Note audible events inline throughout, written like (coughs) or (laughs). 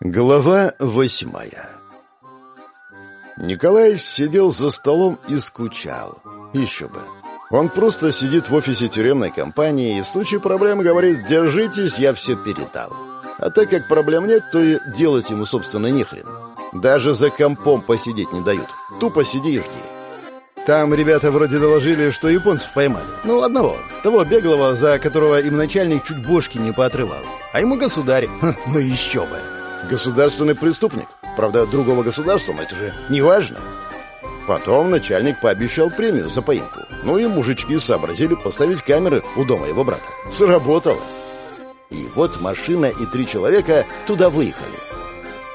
Глава восьмая Николаевич сидел за столом и скучал. Еще бы. Он просто сидит в офисе тюремной компании и в случае проблем говорит «Держитесь, я все передал». А так как проблем нет, то и делать ему, собственно, нехрен. Даже за компом посидеть не дают. Тупо сиди и жди. Там ребята вроде доложили, что японцев поймали. Ну, одного. Того беглого, за которого им начальник чуть бошки не поотрывал. А ему государь. Ха, ну еще бы. Государственный преступник. Правда, другого государства, но это же не важно. Потом начальник пообещал премию за поимку. Ну и мужички сообразили поставить камеры у дома его брата. Сработало. И вот машина и три человека туда выехали.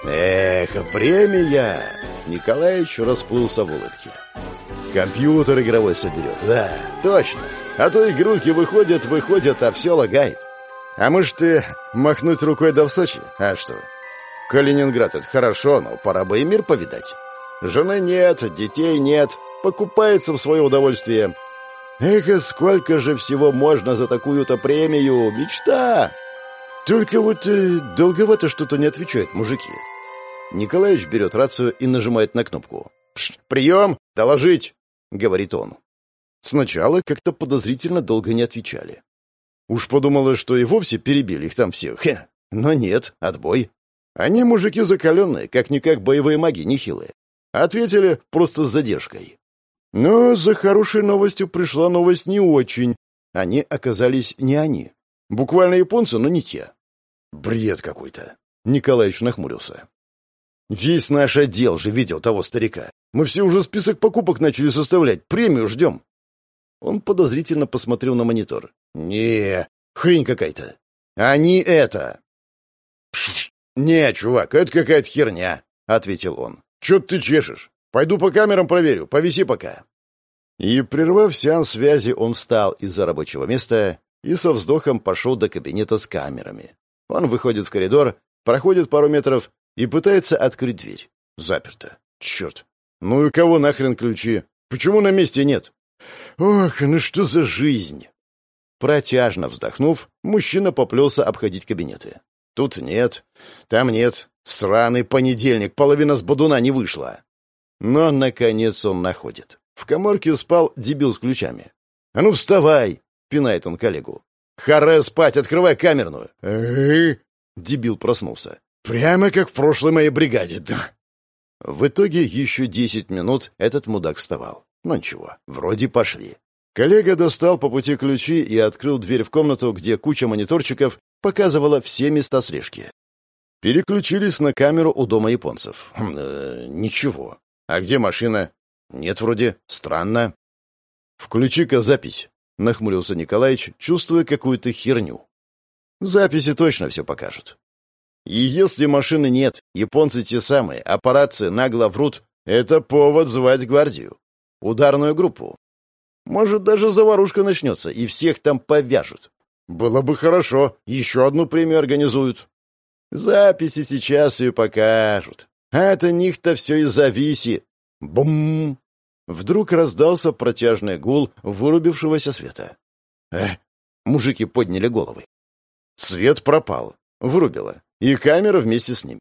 Эх, премия! Николаевич расплылся в улыбке. Компьютер игровой соберет. Да, точно. А то игрульки выходят, выходят, а все лагает. А может, ты махнуть рукой да в Сочи? А что? Калининград — это хорошо, но пора бы и мир повидать. Жены нет, детей нет, покупается в свое удовольствие. Эх, сколько же всего можно за такую-то премию! Мечта! Только вот э, долговато что-то не отвечают мужики. Николаевич берет рацию и нажимает на кнопку. «Прием! Доложить!» — говорит он. Сначала как-то подозрительно долго не отвечали. Уж подумала, что и вовсе перебили их там всех. Хе. Но нет, отбой. Они мужики закаленные, как-никак боевые маги нехилые. Ответили просто с задержкой. Но за хорошей новостью пришла новость не очень. Они оказались не они. Буквально японцы, но не те. Бред какой-то. Николаевич нахмурился. Весь наш отдел же видел того старика. Мы все уже список покупок начали составлять. Премию ждем. Он подозрительно посмотрел на монитор. не хрень какая-то. Они это. «Не, чувак, это какая-то херня», — ответил он. «Чё ты чешешь? Пойду по камерам проверю, повиси пока». И, прервав сеанс связи, он встал из-за рабочего места и со вздохом пошел до кабинета с камерами. Он выходит в коридор, проходит пару метров и пытается открыть дверь. Заперто. Черт. Ну и кого нахрен ключи? Почему на месте нет? Ох, ну что за жизнь? Протяжно вздохнув, мужчина поплелся обходить кабинеты. Тут нет, там нет. Сраный понедельник, половина с бодуна не вышла. Но, наконец, он находит. В коморке спал дебил с ключами. «А ну, вставай!» — пинает он коллегу. «Харе спать, открывай камерную!» Дебил проснулся. «Прямо как в прошлой моей бригаде, да!» В итоге еще десять минут этот мудак вставал. Ну ничего, вроде пошли. Коллега достал по пути ключи и открыл дверь в комнату, где куча мониторчиков показывала все места слежки. Переключились на камеру у дома японцев. Хм, э, ничего. А где машина? Нет вроде. Странно. Включи-ка запись, нахмурился Николаевич, чувствуя какую-то херню. Записи точно все покажут. И если машины нет, японцы те самые, аппараты нагло врут, это повод звать гвардию. Ударную группу. Может, даже заварушка начнется, и всех там повяжут. Было бы хорошо, еще одну премию организуют. Записи сейчас ее покажут. А от них-то все и зависит. Бум! Вдруг раздался протяжный гул вырубившегося света. Э, мужики подняли головы. Свет пропал, вырубило, и камера вместе с ним.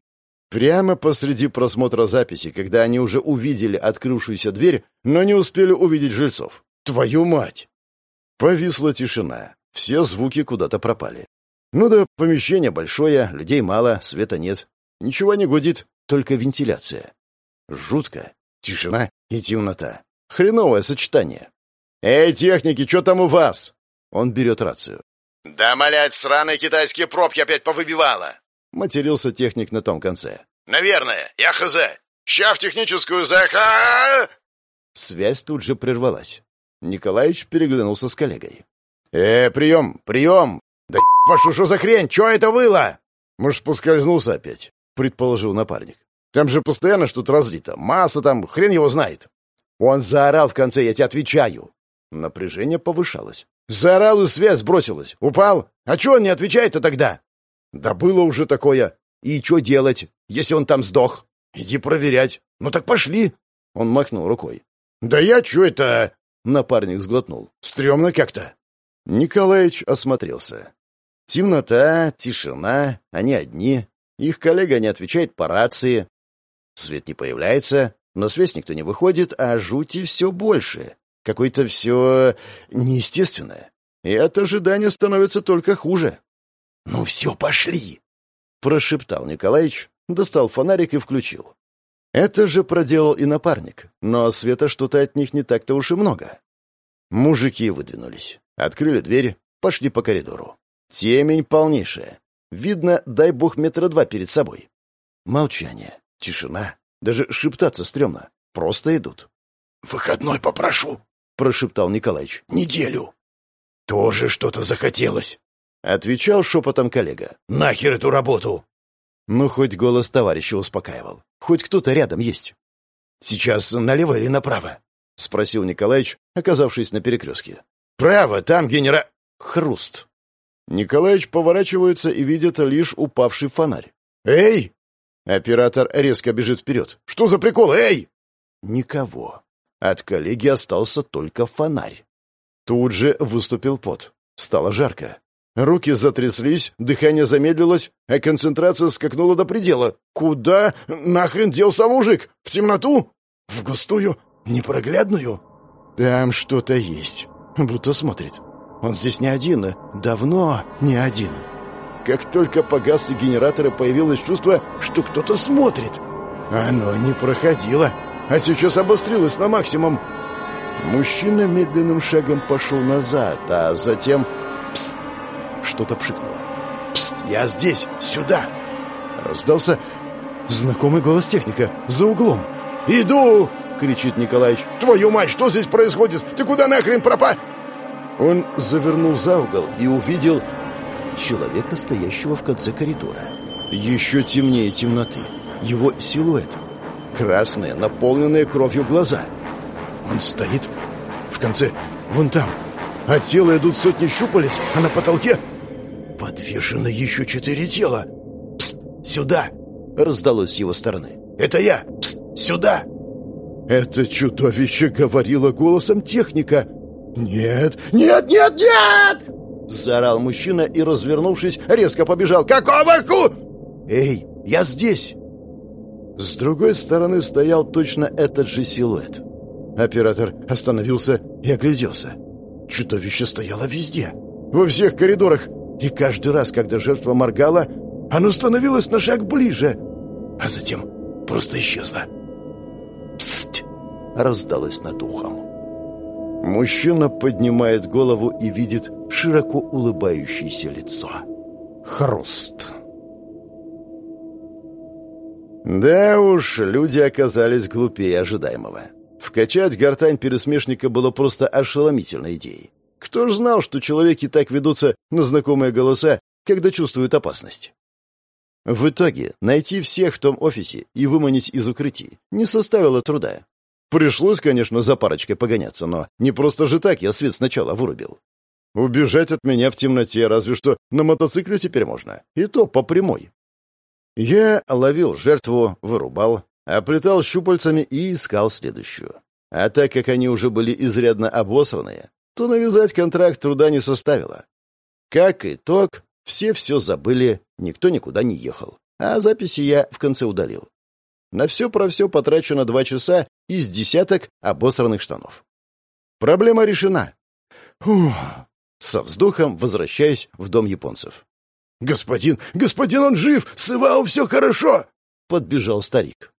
Прямо посреди просмотра записи, когда они уже увидели открывшуюся дверь, но не успели увидеть жильцов. Твою мать! Повисла тишина. Все звуки куда-то пропали. Ну да, помещение большое, людей мало, света нет. Ничего не гудит, только вентиляция. Жутко. Тишина и темнота. Хреновое сочетание. «Эй, техники, что там у вас?» Он берет рацию. «Да, малять, сраные китайские пробки опять повыбивало!» Матерился техник на том конце. «Наверное, я хз. Ща в техническую заха...» Связь тут же прервалась. Николаевич переглянулся с коллегой. «Э, прием, прием! Да вашу, что за хрень? Что это было?» «Может, поскользнулся опять?» — предположил напарник. «Там же постоянно что-то разлито. Масло там, хрен его знает». Он заорал в конце, я тебе отвечаю. Напряжение повышалось. Заорал и связь бросилась. Упал? А чего он не отвечает-то тогда? Да было уже такое. И что делать, если он там сдох? Иди проверять. Ну так пошли. Он махнул рукой. Да я что это... Напарник сглотнул. Стремно как-то. Николаевич осмотрелся. Темнота, тишина, они одни. Их коллега не отвечает по рации. Свет не появляется, на связь никто не выходит, а жути все больше. Какое-то все неестественное. И от ожидания становится только хуже. «Ну все, пошли!» — прошептал Николаевич, достал фонарик и включил. Это же проделал и напарник, но света что-то от них не так-то уж и много. Мужики выдвинулись, открыли дверь, пошли по коридору. Темень полнейшая. Видно, дай бог, метра два перед собой. Молчание, тишина, даже шептаться стрёмно. Просто идут. «Выходной попрошу», — прошептал Николаевич. «Неделю». «Тоже что-то захотелось», — отвечал шепотом коллега. «Нахер эту работу?» Ну, хоть голос товарища успокаивал. Хоть кто-то рядом есть. «Сейчас налево или направо?» — спросил Николаевич, оказавшись на перекрестке. «Право, там генера...» Хруст. Николаевич поворачивается и видит лишь упавший фонарь. «Эй!» Оператор резко бежит вперед. «Что за прикол? Эй!» Никого. От коллеги остался только фонарь. Тут же выступил пот. Стало жарко. Руки затряслись, дыхание замедлилось, а концентрация скакнула до предела. «Куда нахрен делся мужик? В темноту? В густую, непроглядную?» «Там что-то есть. Будто смотрит. Он здесь не один, давно не один». Как только погасли генераторы, появилось чувство, что кто-то смотрит. Оно не проходило, а сейчас обострилось на максимум. Мужчина медленным шагом пошел назад, а затем... Пс! Что-то пшикнуло. «Пст! Я здесь! Сюда!» Раздался знакомый голос техника за углом. «Иду!» — кричит Николаевич. «Твою мать, что здесь происходит? Ты куда нахрен пропа...» Он завернул за угол и увидел человека, стоящего в конце коридора. Еще темнее темноты. Его силуэт. Красные, наполненные кровью глаза. Он стоит в конце, вон там. От тела идут сотни щупалец, а на потолке подвешено еще четыре тела. «Пст! Сюда!» — раздалось с его стороны. «Это я! Пст! Сюда!» Это чудовище говорило голосом техника. «Нет! Нет! Нет! Нет!» Заорал мужчина и, развернувшись, резко побежал. «Какого ку...» «Эй, я здесь!» С другой стороны стоял точно этот же силуэт. Оператор остановился и огляделся. Чудовище стояло везде, во всех коридорах, и каждый раз, когда жертва моргала, оно становилось на шаг ближе, а затем просто исчезло. «Псть!» — раздалось над ухом. Мужчина поднимает голову и видит широко улыбающееся лицо. Хруст. Да уж, люди оказались глупее ожидаемого. Вкачать гортань пересмешника было просто ошеломительной идеей. Кто ж знал, что человеки так ведутся на знакомые голоса, когда чувствуют опасность? В итоге найти всех в том офисе и выманить из укрытий не составило труда. Пришлось, конечно, за парочкой погоняться, но не просто же так я свет сначала вырубил. Убежать от меня в темноте разве что на мотоцикле теперь можно, и то по прямой. Я ловил жертву, вырубал, оплетал щупальцами и искал следующую. А так как они уже были изрядно обосранные, то навязать контракт труда не составило. Как итог, все все забыли, никто никуда не ехал, а записи я в конце удалил. На все про все потрачено два часа из десяток обосранных штанов. Проблема решена. Фух. Со вздохом возвращаюсь в дом японцев. «Господин, господин, он жив! С Ивао все хорошо!» — подбежал старик.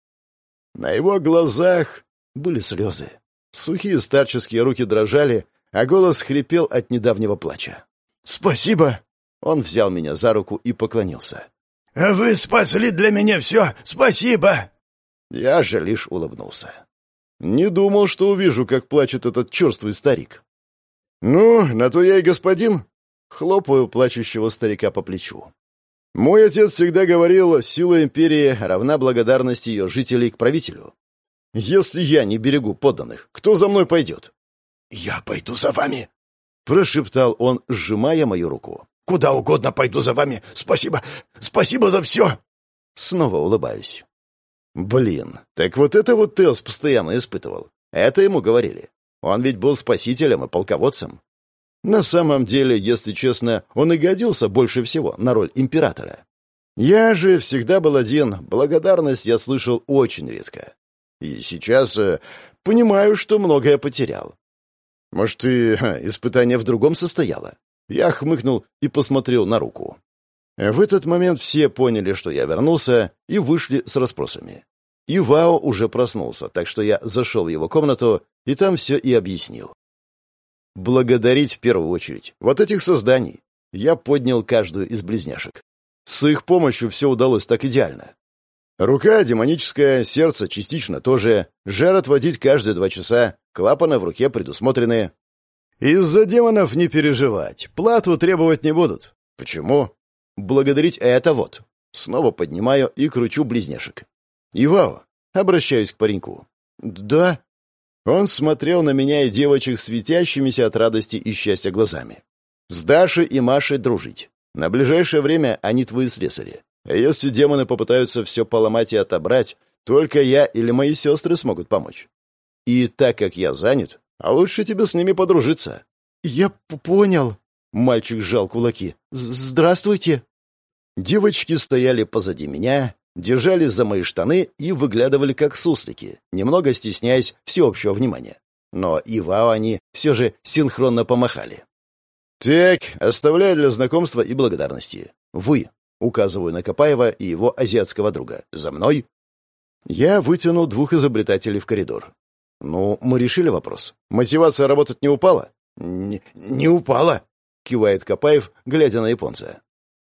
На его глазах были слезы. Сухие старческие руки дрожали, а голос хрипел от недавнего плача. «Спасибо!» Он взял меня за руку и поклонился. «Вы спасли для меня все! Спасибо!» Я же лишь улыбнулся. Не думал, что увижу, как плачет этот черствый старик. «Ну, на то я и господин!» Хлопаю плачущего старика по плечу. Мой отец всегда говорил, сила империи равна благодарности ее жителей к правителю. Если я не берегу подданных, кто за мной пойдет? «Я пойду за вами», — прошептал он, сжимая мою руку. «Куда угодно пойду за вами. Спасибо, спасибо за все!» Снова улыбаюсь. Блин, так вот это вот Теос постоянно испытывал. Это ему говорили. Он ведь был спасителем и полководцем. На самом деле, если честно, он и годился больше всего на роль императора. Я же всегда был один, благодарность я слышал очень редко. И сейчас э, понимаю, что многое потерял. Может, и испытание в другом состояло? Я хмыкнул и посмотрел на руку. В этот момент все поняли, что я вернулся, и вышли с расспросами. И Вао уже проснулся, так что я зашел в его комнату и там все и объяснил. Благодарить в первую очередь вот этих созданий. Я поднял каждую из близняшек. С их помощью все удалось так идеально. Рука демоническая, сердце частично тоже, жар отводить каждые два часа, клапаны в руке предусмотрены. Из-за демонов не переживать, плату требовать не будут. Почему? Благодарить это вот. Снова поднимаю и кручу близняшек. Ивао, обращаюсь к пареньку. Да. Он смотрел на меня и девочек светящимися от радости и счастья глазами. С Дашей и Машей дружить. На ближайшее время они твои слесари. А если демоны попытаются все поломать и отобрать, только я или мои сестры смогут помочь. И так как я занят, а лучше тебе с ними подружиться. Я понял. Мальчик сжал кулаки. Здравствуйте. Девочки стояли позади меня, держались за мои штаны и выглядывали как суслики, немного стесняясь всеобщего внимания. Но Ивао они все же синхронно помахали. «Так, оставляю для знакомства и благодарности. Вы», — указываю на Копаева и его азиатского друга, — «за мной». Я вытянул двух изобретателей в коридор. «Ну, мы решили вопрос. Мотивация работать не упала?» «Не, не упала», — кивает Копаев, глядя на японца.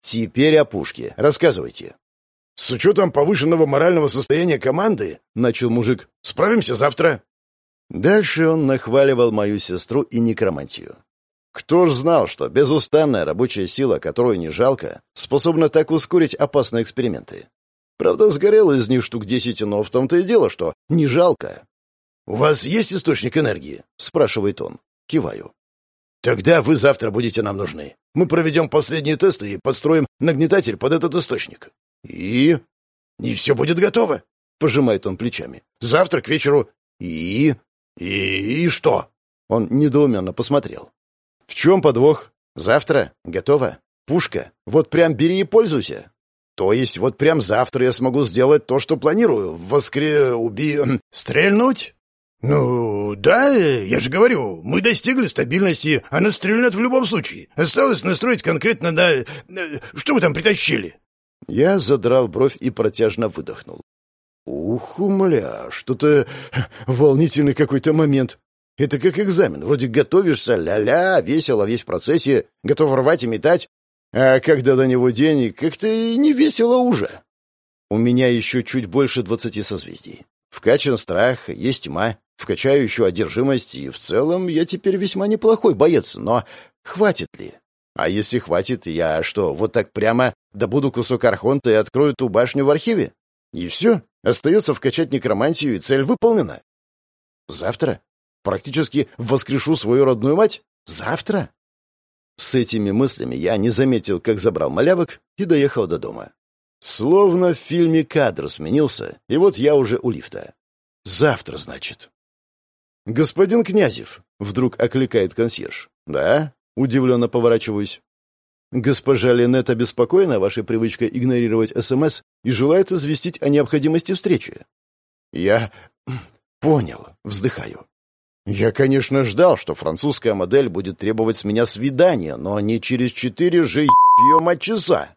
«Теперь о пушке. Рассказывайте». «С учетом повышенного морального состояния команды», — начал мужик, — «справимся завтра». Дальше он нахваливал мою сестру и некромантию. Кто ж знал, что безустанная рабочая сила, которую не жалко, способна так ускорить опасные эксперименты? Правда, сгорело из них штук десять, но в том-то и дело, что не жалко. «У вас есть источник энергии?» — спрашивает он. Киваю. «Тогда вы завтра будете нам нужны. Мы проведем последние тесты и подстроим нагнетатель под этот источник». «И?» «И все будет готово», — пожимает он плечами. «Завтра к вечеру». «И?» «И, и что?» Он недоуменно посмотрел. «В чем подвох? Завтра? Готово? Пушка? Вот прям бери и пользуйся». «То есть вот прям завтра я смогу сделать то, что планирую? Воскре... уби... (clears throat) стрельнуть?» «Ну, да, я же говорю, мы достигли стабильности, она стрельнет в любом случае. Осталось настроить конкретно на... Э, что вы там притащили?» Я задрал бровь и протяжно выдохнул. «Ух, умля, что-то волнительный какой-то момент. Это как экзамен. Вроде готовишься, ля-ля, весело весь в процессе, готов рвать и метать. А когда до него день, как-то не весело уже. У меня еще чуть больше двадцати созвездий. Вкачан страх, есть тьма, вкачаю еще одержимость, и в целом я теперь весьма неплохой боец, но хватит ли? А если хватит, я что, вот так прямо добуду кусок архонта и открою ту башню в архиве? И все? Остается вкачать некромантию, и цель выполнена. Завтра? Практически воскрешу свою родную мать? Завтра? С этими мыслями я не заметил, как забрал малявок и доехал до дома. Словно в фильме кадр сменился, и вот я уже у лифта. Завтра, значит. «Господин Князев», — вдруг окликает консьерж. «Да?» — удивленно поворачиваюсь. «Госпожа Линет обеспокоена вашей привычкой игнорировать СМС и желает известить о необходимости встречи». «Я понял», — вздыхаю. Я, конечно, ждал, что французская модель будет требовать с меня свидания, но не через четыре же ё часа.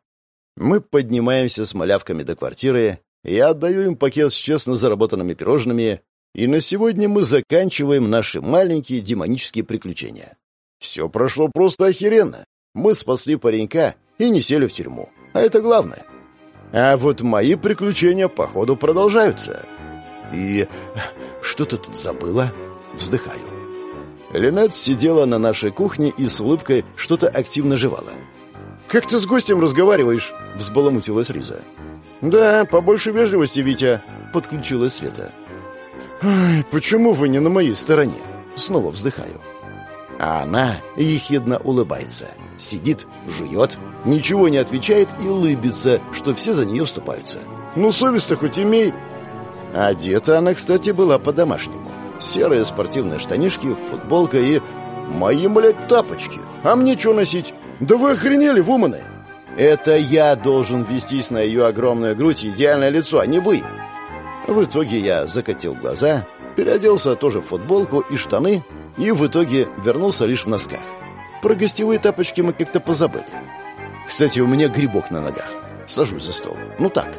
Мы поднимаемся с малявками до квартиры, я отдаю им пакет с честно заработанными пирожными, и на сегодня мы заканчиваем наши маленькие демонические приключения. Все прошло просто охеренно. Мы спасли паренька и не сели в тюрьму. А это главное. А вот мои приключения, походу, продолжаются. И что ты тут забыла? Вздыхаю. Линет сидела на нашей кухне и с улыбкой что-то активно жевала. «Как ты с гостем разговариваешь?» — взбаламутилась Риза. «Да, побольше вежливости, Витя», — подключилась Света. «Ай, почему вы не на моей стороне?» Снова вздыхаю. А она ехидно улыбается. Сидит, жует, ничего не отвечает и улыбится, что все за нее вступаются. «Ну, совесть-то хоть имей!» Одета она, кстати, была по-домашнему серые спортивные штанишки, футболка и... Мои, блядь, тапочки. А мне что носить? Да вы охренели, вуманы! Это я должен вестись на ее огромную грудь и идеальное лицо, а не вы. В итоге я закатил глаза, переоделся тоже в футболку и штаны, и в итоге вернулся лишь в носках. Про гостевые тапочки мы как-то позабыли. Кстати, у меня грибок на ногах. Сажусь за стол. Ну так.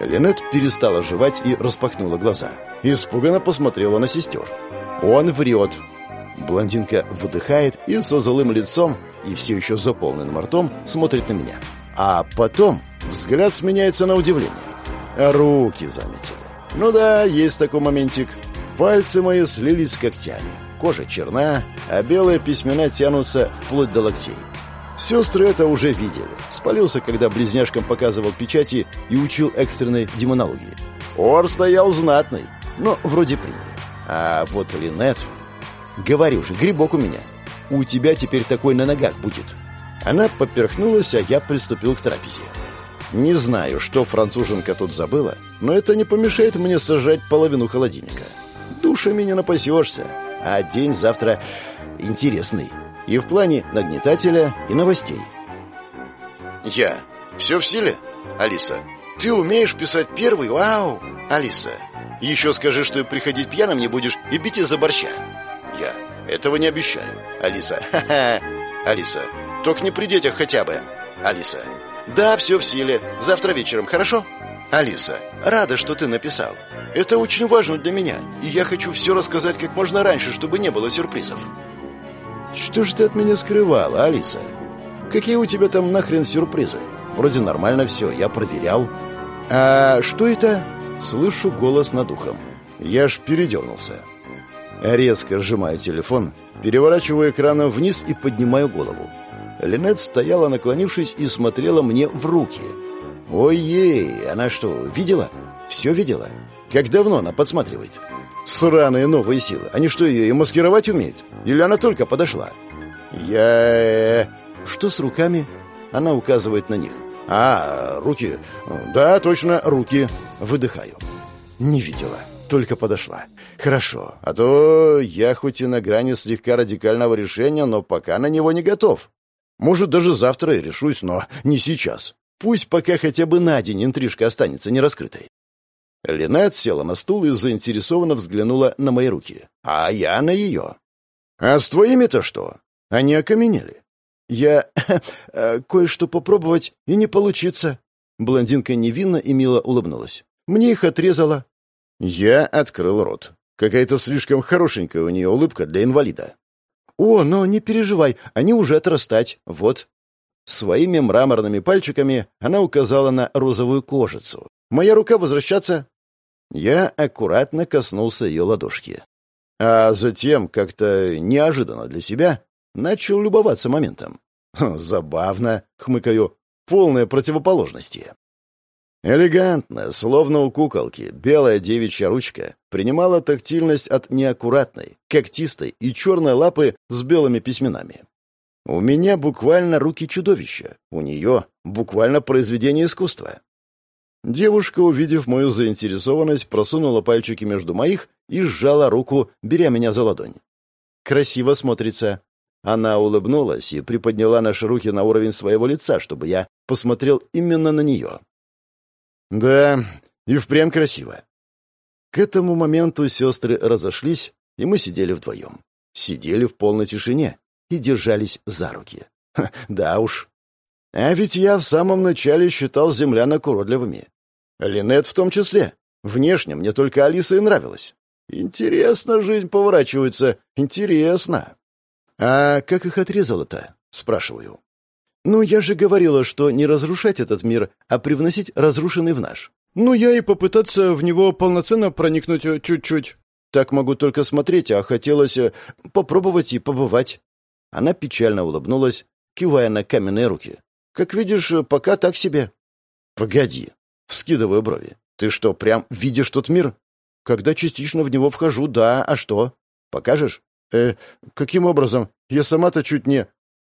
Линет перестала жевать и распахнула глаза. Испуганно посмотрела на сестер. Он врет. Блондинка выдыхает и со злым лицом и все еще заполненным ртом смотрит на меня. А потом взгляд сменяется на удивление. Руки заметили. Ну да, есть такой моментик. Пальцы мои слились с когтями. Кожа черна, а белые письмена тянутся вплоть до локтей. Сестры это уже видели. Спалился, когда близняшкам показывал печати и учил экстренной демонологии. Ор стоял знатный, но вроде приняли. А вот Линет... Говорю же, грибок у меня. У тебя теперь такой на ногах будет. Она поперхнулась, а я приступил к трапезе. Не знаю, что француженка тут забыла, но это не помешает мне сажать половину холодильника. Душами не напасешься, а день завтра интересный. И в плане нагнетателя, и новостей. Я. Все в силе? Алиса. Ты умеешь писать первый? Вау! Алиса. Еще скажи, что приходить пьяным не будешь и бить из-за борща. Я. Этого не обещаю. Алиса. Ха-ха. (laughs) Алиса. Только не при детях хотя бы. Алиса. Да, все в силе. Завтра вечером, хорошо? Алиса. Рада, что ты написал. Это очень важно для меня, и я хочу все рассказать как можно раньше, чтобы не было сюрпризов. Что же ты от меня скрывала, Алиса? Какие у тебя там нахрен сюрпризы? Вроде нормально все, я проверял. А что это? Слышу голос над ухом. Я ж передернулся. Резко сжимаю телефон, переворачиваю экраном вниз и поднимаю голову. Линет стояла, наклонившись, и смотрела мне в руки. «Ой-ей, она что, видела? Все видела? Как давно она подсматривает?» «Сраные новые силы. Они что, ее и маскировать умеют? Или она только подошла?» «Я...» «Что с руками?» Она указывает на них. «А, руки. Да, точно, руки». Выдыхаю. «Не видела. Только подошла. Хорошо. А то я хоть и на грани слегка радикального решения, но пока на него не готов. Может, даже завтра и решусь, но не сейчас. Пусть пока хотя бы на день интрижка останется нераскрытой». Линет села на стул и заинтересованно взглянула на мои руки. А я на ее. «А с твоими-то что? Они окаменели. Я (coughs) э, кое-что попробовать и не получится. Блондинка невинно и мило улыбнулась. Мне их отрезала. Я открыл рот. Какая-то слишком хорошенькая у нее улыбка для инвалида. О, но не переживай, они уже отрастать. Вот. Своими мраморными пальчиками она указала на розовую кожицу. Моя рука возвращаться. Я аккуратно коснулся ее ладошки. А затем, как-то неожиданно для себя, Начал любоваться моментом. «Забавно», — хмыкаю, — «полные противоположности». Элегантно, словно у куколки, белая девичья ручка принимала тактильность от неаккуратной, когтистой и черной лапы с белыми письменами. У меня буквально руки чудовища, у нее буквально произведение искусства. Девушка, увидев мою заинтересованность, просунула пальчики между моих и сжала руку, беря меня за ладонь. Красиво смотрится. Она улыбнулась и приподняла наши руки на уровень своего лица, чтобы я посмотрел именно на нее. Да, и впрямь красиво. К этому моменту сестры разошлись, и мы сидели вдвоем. Сидели в полной тишине и держались за руки. Ха, да уж. А ведь я в самом начале считал землянок уродливыми. Линет в том числе. Внешне мне только Алиса и нравилась. Интересно жизнь поворачивается. Интересно. «А как их отрезало-то?» — спрашиваю. «Ну, я же говорила, что не разрушать этот мир, а привносить разрушенный в наш. Ну, я и попытаться в него полноценно проникнуть э, чуть-чуть. Так могу только смотреть, а хотелось э, попробовать и побывать». Она печально улыбнулась, кивая на каменные руки. «Как видишь, э, пока так себе». «Погоди», — вскидываю брови. «Ты что, прям видишь тот мир?» «Когда частично в него вхожу, да, а что? Покажешь?» «Э, каким образом? Я сама-то чуть не...»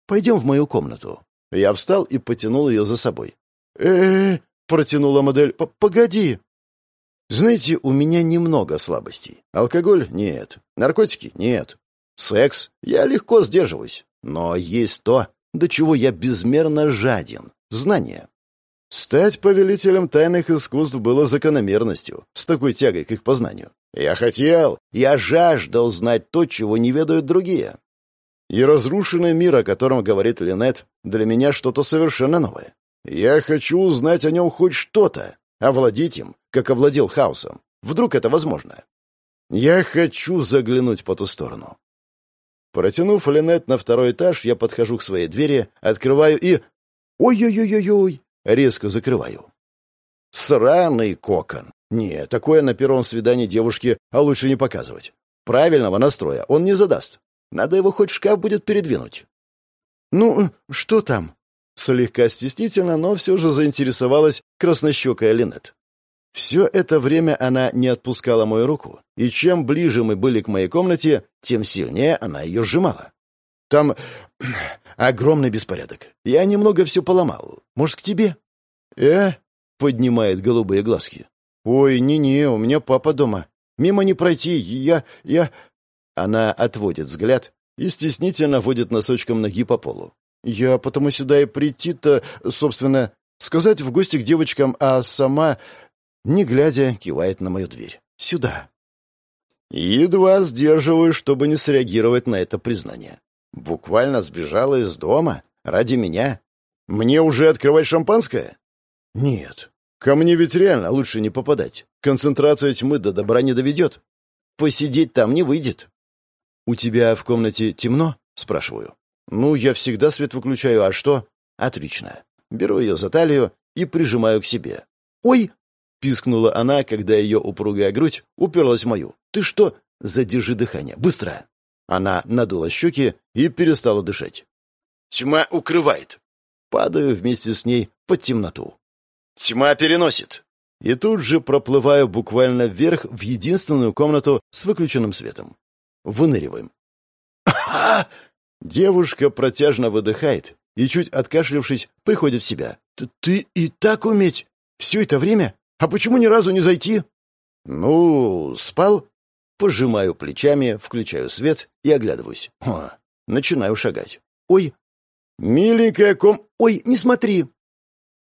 «Пойдем в мою комнату». Я встал и потянул ее за собой. э, -э протянула модель. «Погоди!» Знаете, у меня немного слабостей. Алкоголь — нет. Наркотики — нет. Секс — я легко сдерживаюсь. Но есть то, до чего я безмерно жаден. знания. Стать повелителем тайных искусств было закономерностью, с такой тягой к их познанию. Я хотел, я жаждал знать то, чего не ведают другие. И разрушенный мир, о котором говорит Линет, для меня что-то совершенно новое. Я хочу узнать о нем хоть что-то, овладеть им, как овладел хаосом. Вдруг это возможно? Я хочу заглянуть по ту сторону. Протянув Линет на второй этаж, я подхожу к своей двери, открываю и... Ой-ой-ой-ой-ой! Резко закрываю. Сраный кокон. Не, такое на первом свидании девушки, а лучше не показывать. Правильного настроя он не задаст. Надо его хоть в шкаф будет передвинуть. «Ну, что там?» Слегка стеснительно, но все же заинтересовалась краснощекая Линет. Все это время она не отпускала мою руку, и чем ближе мы были к моей комнате, тем сильнее она ее сжимала. «Там (clears throat) огромный беспорядок. Я немного все поломал. Может, к тебе?» «Э?» — поднимает голубые глазки. «Ой, не-не, у меня папа дома. Мимо не пройти. Я... я...» Она отводит взгляд и стеснительно водит носочком ноги по полу. «Я потому сюда и прийти-то, собственно, сказать в гости к девочкам, а сама, не глядя, кивает на мою дверь. Сюда». Едва сдерживаю, чтобы не среагировать на это признание. Буквально сбежала из дома? Ради меня? Мне уже открывать шампанское? Нет. Ко мне ведь реально лучше не попадать. Концентрация тьмы до добра не доведет. Посидеть там не выйдет. «У тебя в комнате темно?» — спрашиваю. «Ну, я всегда свет выключаю, а что?» «Отлично». Беру ее за талию и прижимаю к себе. «Ой!» — пискнула она, когда ее упругая грудь уперлась в мою. «Ты что?» «Задержи дыхание. Быстро!» Она надула щеки и перестала дышать. «Тьма укрывает!» Падаю вместе с ней под темноту. «Тьма переносит!» И тут же проплываю буквально вверх в единственную комнату с выключенным светом. Выныриваем. (coughs) Девушка протяжно выдыхает и, чуть откашлившись, приходит в себя. «Ты и так уметь? Все это время? А почему ни разу не зайти?» «Ну, спал?» Пожимаю плечами, включаю свет и оглядываюсь. О, начинаю шагать. «Ой, миленькая ком... Ой, не смотри!»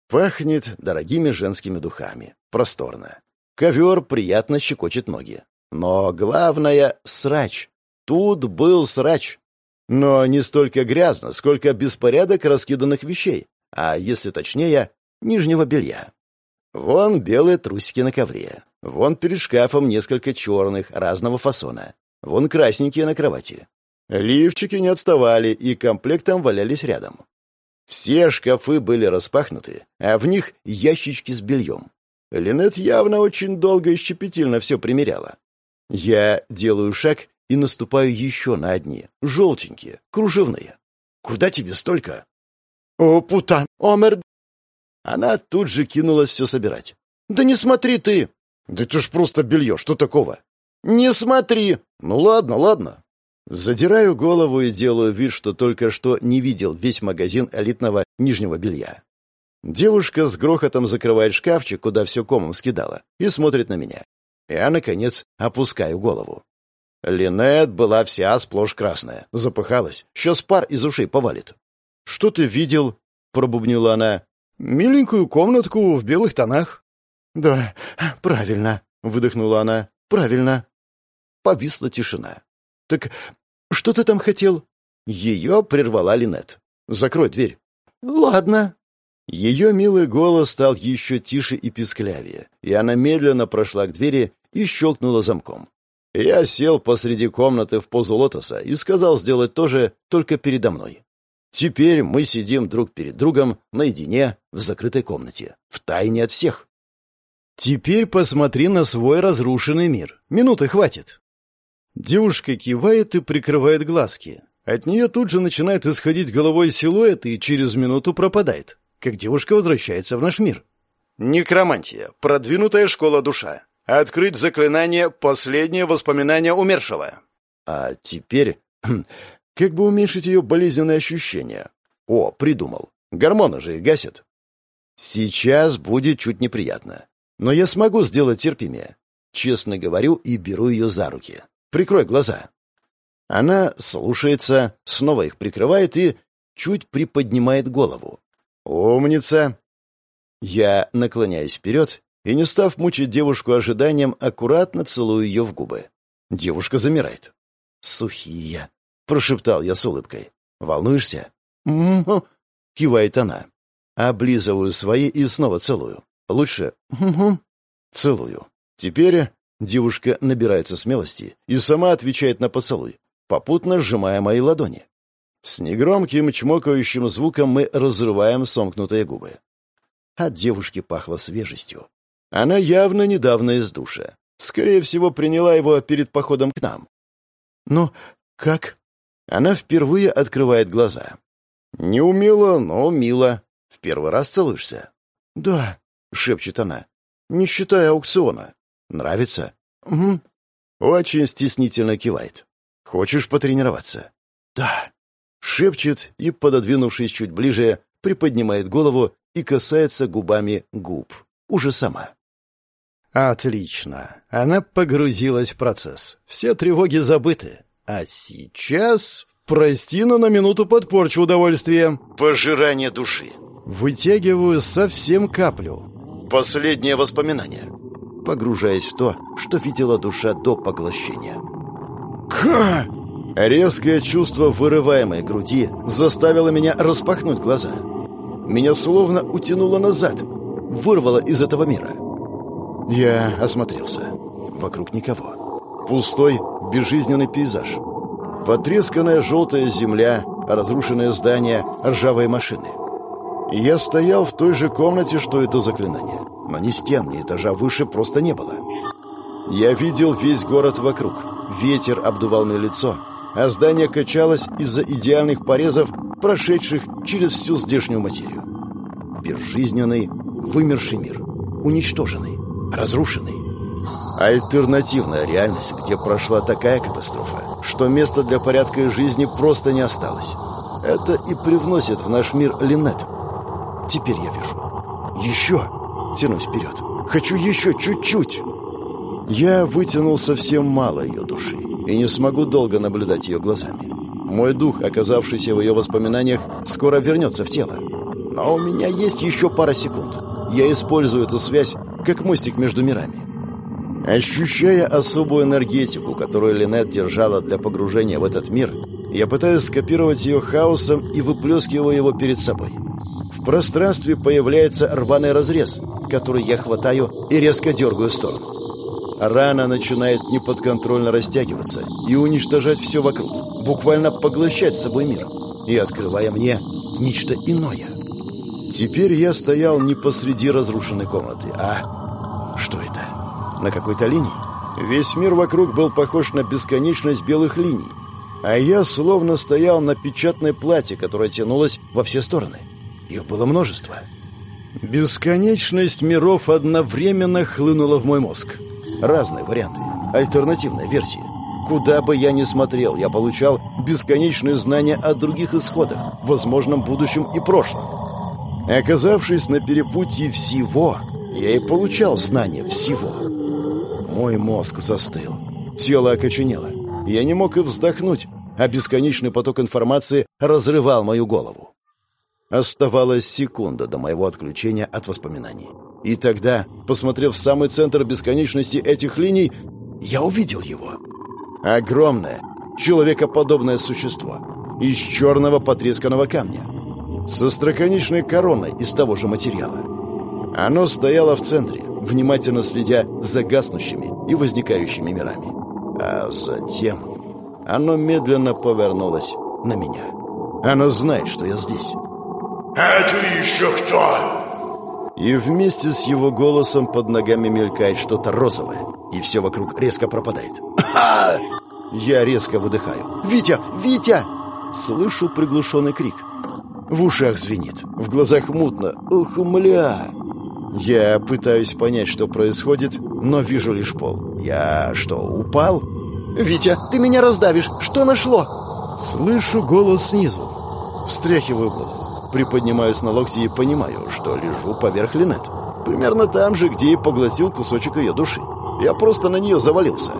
Пахнет дорогими женскими духами. Просторно. Ковер приятно щекочет ноги. Но главное — срач. Тут был срач. Но не столько грязно, сколько беспорядок раскиданных вещей, а, если точнее, нижнего белья. Вон белые трусики на ковре. Вон перед шкафом несколько черных, разного фасона. Вон красненькие на кровати. Лифчики не отставали и комплектом валялись рядом. Все шкафы были распахнуты, а в них ящички с бельем. Линет явно очень долго и щепетильно все примеряла. Я делаю шаг и наступаю еще на одни, желтенькие, кружевные. «Куда тебе столько?» «О, путан! Омер!» Она тут же кинулась все собирать. «Да не смотри ты!» «Да это ж просто белье, что такого?» «Не смотри!» «Ну ладно, ладно». Задираю голову и делаю вид, что только что не видел весь магазин элитного нижнего белья. Девушка с грохотом закрывает шкафчик, куда все комом скидала, и смотрит на меня. Я, наконец, опускаю голову. Линет была вся сплошь красная, запыхалась, сейчас пар из ушей повалит. «Что ты видел?» — пробубнила она. «Миленькую комнатку в белых тонах». «Да, правильно», — выдохнула она. «Правильно». Повисла тишина. «Так что ты там хотел?» Ее прервала Линет. «Закрой дверь». «Ладно», ее милый голос стал еще тише и писклявее, и она медленно прошла к двери и щелкнула замком. Я сел посреди комнаты в позу лотоса и сказал сделать то же, только передо мной. Теперь мы сидим друг перед другом наедине в закрытой комнате, в тайне от всех. Теперь посмотри на свой разрушенный мир. Минуты хватит. Девушка кивает и прикрывает глазки. От нее тут же начинает исходить головой силуэт и через минуту пропадает, как девушка возвращается в наш мир. Некромантия. Продвинутая школа душа. Открыть заклинание «Последнее воспоминание умершего». А теперь... Хм, как бы уменьшить ее болезненные ощущения? О, придумал. Гормоны же их гасят. Сейчас будет чуть неприятно. Но я смогу сделать терпимее. Честно говорю и беру ее за руки. Прикрой глаза. Она слушается, снова их прикрывает и чуть приподнимает голову. «Умница!» Я наклоняюсь вперед и, не став мучить девушку ожиданием, аккуратно целую ее в губы. Девушка замирает. «Сухие», — прошептал я с улыбкой. «Волнуешься?» «М-м-м», кивает она. Облизываю свои и снова целую. Лучше «м-м-м», целую. Теперь девушка набирается смелости и сама отвечает на поцелуй, попутно сжимая мои ладони. С негромким чмокающим звуком мы разрываем сомкнутые губы. От девушки пахло свежестью. Она явно недавно из душа. Скорее всего, приняла его перед походом к нам. «Ну, как?» Она впервые открывает глаза. «Не умело, но мило. В первый раз целуешься?» «Да», — шепчет она. «Не считая аукциона. Нравится?» «Угу». Очень стеснительно кивает. «Хочешь потренироваться?» «Да». Шепчет и, пододвинувшись чуть ближе, приподнимает голову и касается губами губ. Уже сама. Отлично. Она погрузилась в процесс. Все тревоги забыты. А сейчас... Прости, но на минуту подпорчу удовольствие. Пожирание души. Вытягиваю совсем каплю. Последнее воспоминание. Погружаясь в то, что видела душа до поглощения. Ка! Резкое чувство вырываемой груди заставило меня распахнуть глаза. Меня словно утянуло назад, вырвало из этого мира. Я осмотрелся. Вокруг никого. Пустой, безжизненный пейзаж. Потресканная желтая земля, разрушенные здания, ржавые машины. Я стоял в той же комнате, что это заклинание. Но ни стен, ни этажа выше просто не было. Я видел весь город вокруг. Ветер обдувал мне лицо, а здание качалось из-за идеальных порезов, прошедших через всю здешнюю материю. Безжизненный, вымерший мир, уничтоженный разрушенный. Альтернативная реальность, где прошла такая катастрофа, что места для порядка и жизни просто не осталось. Это и привносит в наш мир Линет. Теперь я вижу. Еще. Тянусь вперед. Хочу еще чуть-чуть. Я вытянул совсем мало ее души и не смогу долго наблюдать ее глазами. Мой дух, оказавшийся в ее воспоминаниях, скоро вернется в тело. Но у меня есть еще пара секунд. Я использую эту связь как мостик между мирами. Ощущая особую энергетику, которую Линет держала для погружения в этот мир, я пытаюсь скопировать ее хаосом и выплескиваю его перед собой. В пространстве появляется рваный разрез, который я хватаю и резко дергаю в сторону. Рана начинает неподконтрольно растягиваться и уничтожать все вокруг, буквально поглощать собой мир и открывая мне нечто иное. Теперь я стоял не посреди разрушенной комнаты, а... Что это? На какой-то линии? Весь мир вокруг был похож на бесконечность белых линий, а я словно стоял на печатной плате, которая тянулась во все стороны. Их было множество. Бесконечность миров одновременно хлынула в мой мозг. Разные варианты, альтернативные версии. Куда бы я ни смотрел, я получал бесконечные знания о других исходах, возможном будущем и прошлом. Оказавшись на перепутье всего, я и получал знания всего. Мой мозг застыл. Тело окоченело. Я не мог и вздохнуть, а бесконечный поток информации разрывал мою голову. Оставалась секунда до моего отключения от воспоминаний. И тогда, посмотрев в самый центр бесконечности этих линий, я увидел его. Огромное, человекоподобное существо из черного потресканного камня со строконечной короной из того же материала. Оно стояло в центре, внимательно следя за гаснущими и возникающими мирами. А затем оно медленно повернулось на меня. Оно знает, что я здесь. «Это еще кто?» И вместе с его голосом под ногами мелькает что-то розовое, и все вокруг резко пропадает. Я резко выдыхаю. «Витя! Витя!» Слышу приглушенный крик. В ушах звенит, в глазах мутно. Ух, мля! Я пытаюсь понять, что происходит, но вижу лишь пол. Я что, упал? «Витя, ты меня раздавишь! Что нашло?» Слышу голос снизу. Встряхиваю голову. Приподнимаюсь на локти и понимаю, что лежу поверх Линет. Примерно там же, где и поглотил кусочек ее души. Я просто на нее завалился.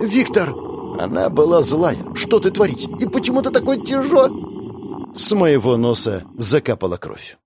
«Виктор!» Она была злая. «Что ты творить? И почему ты такой тяжелый?» С моего носа закапала кровь.